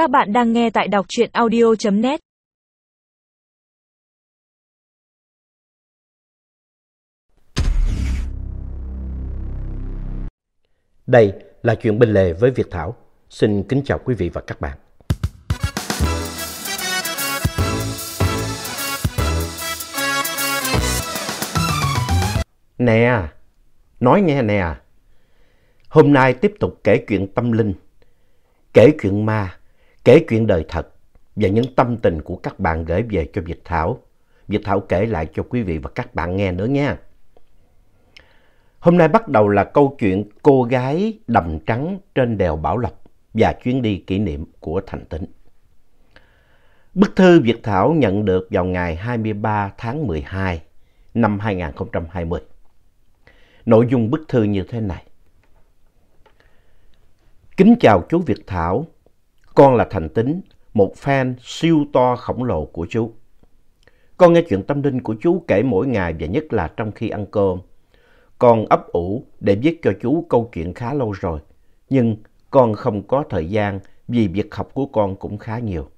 Các bạn đang nghe tại đọc truyện audio.net Đây là chuyện bên lề với Việt Thảo. Xin kính chào quý vị và các bạn. Nè, nói nghe nè. Hôm nay tiếp tục kể chuyện tâm linh, kể chuyện ma, kể chuyện đời thật và những tâm tình của các bạn gửi về cho Việt Thảo. Việt Thảo kể lại cho quý vị và các bạn nghe nữa nha. Hôm nay bắt đầu là câu chuyện cô gái đầm trắng trên đèo Bảo Lộc và chuyến đi kỷ niệm của Thành Tĩnh. Bức thư Việt Thảo nhận được vào ngày 23 tháng 12 năm 2020. Nội dung bức thư như thế này. Kính chào chú Việt Thảo, con là Thành Tính, một fan siêu to khổng lồ của chú. Con nghe chuyện tâm linh của chú kể mỗi ngày và nhất là trong khi ăn cơm. Con ấp ủ để viết cho chú câu chuyện khá lâu rồi, nhưng con không có thời gian vì việc học của con cũng khá nhiều.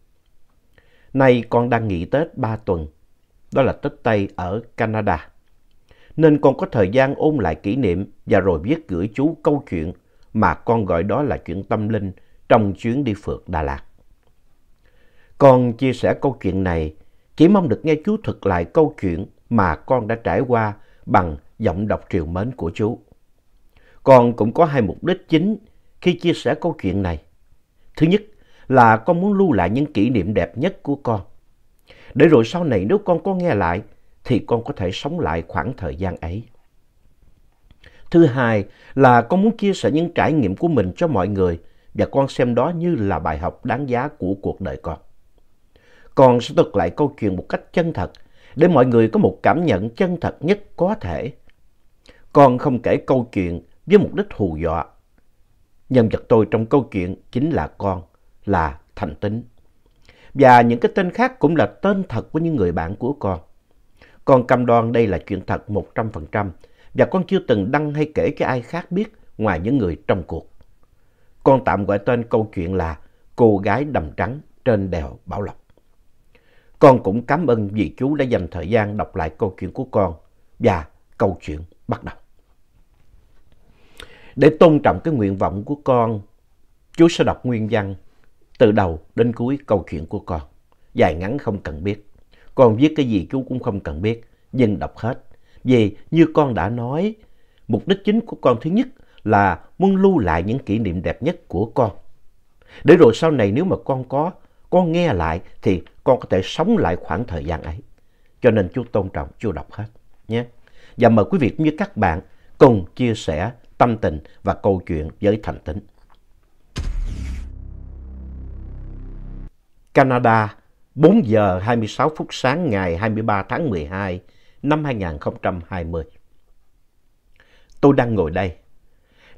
Nay con đang nghỉ Tết 3 tuần, đó là Tết Tây ở Canada. Nên con có thời gian ôn lại kỷ niệm và rồi viết gửi chú câu chuyện mà con gọi đó là chuyện tâm linh trong chuyến đi phượt Đà Lạt. Con chia sẻ câu chuyện này chỉ mong được nghe chú thuật lại câu chuyện mà con đã trải qua bằng giọng đọc triều mến của chú. Con cũng có hai mục đích chính khi chia sẻ câu chuyện này. Thứ nhất là con muốn lưu lại những kỷ niệm đẹp nhất của con. Để rồi sau này nếu con có nghe lại thì con có thể sống lại khoảng thời gian ấy. Thứ hai là con muốn chia sẻ những trải nghiệm của mình cho mọi người và con xem đó như là bài học đáng giá của cuộc đời con. Con sẽ thuật lại câu chuyện một cách chân thật để mọi người có một cảm nhận chân thật nhất có thể. Con không kể câu chuyện với mục đích hù dọa. Nhân vật tôi trong câu chuyện chính là con, là Thành Tính. Và những cái tên khác cũng là tên thật của những người bạn của con. Con cam đoan đây là chuyện thật 100% và con chưa từng đăng hay kể cho ai khác biết ngoài những người trong cuộc. Con tạm gọi tên câu chuyện là Cô gái đầm trắng trên đèo Bảo Lộc. Con cũng cảm ơn vì chú đã dành thời gian đọc lại câu chuyện của con và câu chuyện bắt đầu. Để tôn trọng cái nguyện vọng của con, chú sẽ đọc nguyên văn từ đầu đến cuối câu chuyện của con. Dài ngắn không cần biết. Con viết cái gì chú cũng không cần biết, nhưng đọc hết. Vì như con đã nói, mục đích chính của con thứ nhất là muốn lưu lại những kỷ niệm đẹp nhất của con. Để rồi sau này nếu mà con có, con nghe lại thì con có thể sống lại khoảng thời gian ấy. Cho nên chú tôn trọng, chú đọc hết nhé. Và mời quý vị cũng như các bạn cùng chia sẻ tâm tình và câu chuyện với Thành Tính. Canada, 4 giờ 26 phút sáng ngày 23 tháng 12 năm 2020. Tôi đang ngồi đây,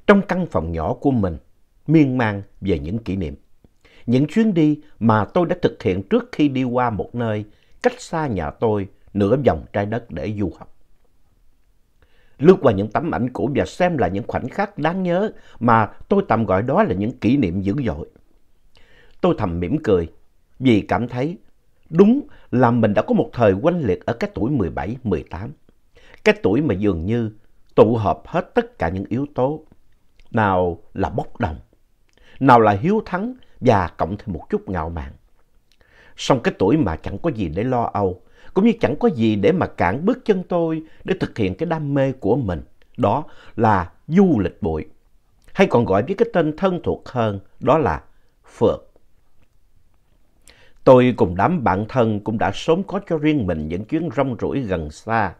trong căn phòng nhỏ của mình, miên man về những kỷ niệm. Những chuyến đi mà tôi đã thực hiện trước khi đi qua một nơi cách xa nhà tôi nửa vòng trái đất để du học. Lướt qua những tấm ảnh cũ và xem lại những khoảnh khắc đáng nhớ mà tôi tạm gọi đó là những kỷ niệm dữ dội. Tôi thầm mỉm cười vì cảm thấy đúng là mình đã có một thời quanh liệt ở cái tuổi 17, 18. Cái tuổi mà dường như tụ hợp hết tất cả những yếu tố. Nào là bốc đồng, nào là hiếu thắng và cộng thêm một chút ngạo mạn. Xong cái tuổi mà chẳng có gì để lo âu, cũng như chẳng có gì để mà cản bước chân tôi để thực hiện cái đam mê của mình. Đó là du lịch bụi, hay còn gọi với cái tên thân thuộc hơn, đó là phượt. Tôi cùng đám bạn thân cũng đã sớm có cho riêng mình những chuyến rong ruổi gần xa.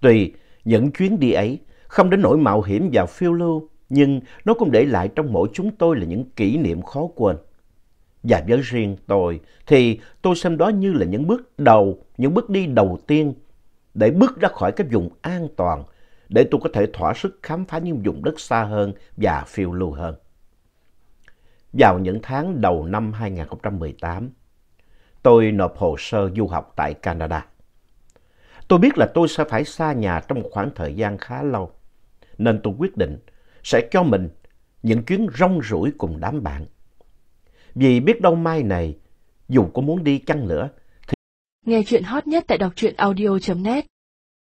Tuy những chuyến đi ấy không đến nỗi mạo hiểm và phiêu lưu, nhưng nó cũng để lại trong mỗi chúng tôi là những kỷ niệm khó quên. Và với riêng tôi thì tôi xem đó như là những bước đầu, những bước đi đầu tiên để bước ra khỏi cái vùng an toàn, để tôi có thể thỏa sức khám phá những vùng đất xa hơn và phiêu lưu hơn. Vào những tháng đầu năm 2018, tôi nộp hồ sơ du học tại Canada. Tôi biết là tôi sẽ phải xa nhà trong một khoảng thời gian khá lâu, nên tôi quyết định sẽ cho mình những chuyến rong ruổi cùng đám bạn. Vì biết đâu mai này, dù có muốn đi chăng nữa, Nghe chuyện hot nhất tại đọc truyện audio.net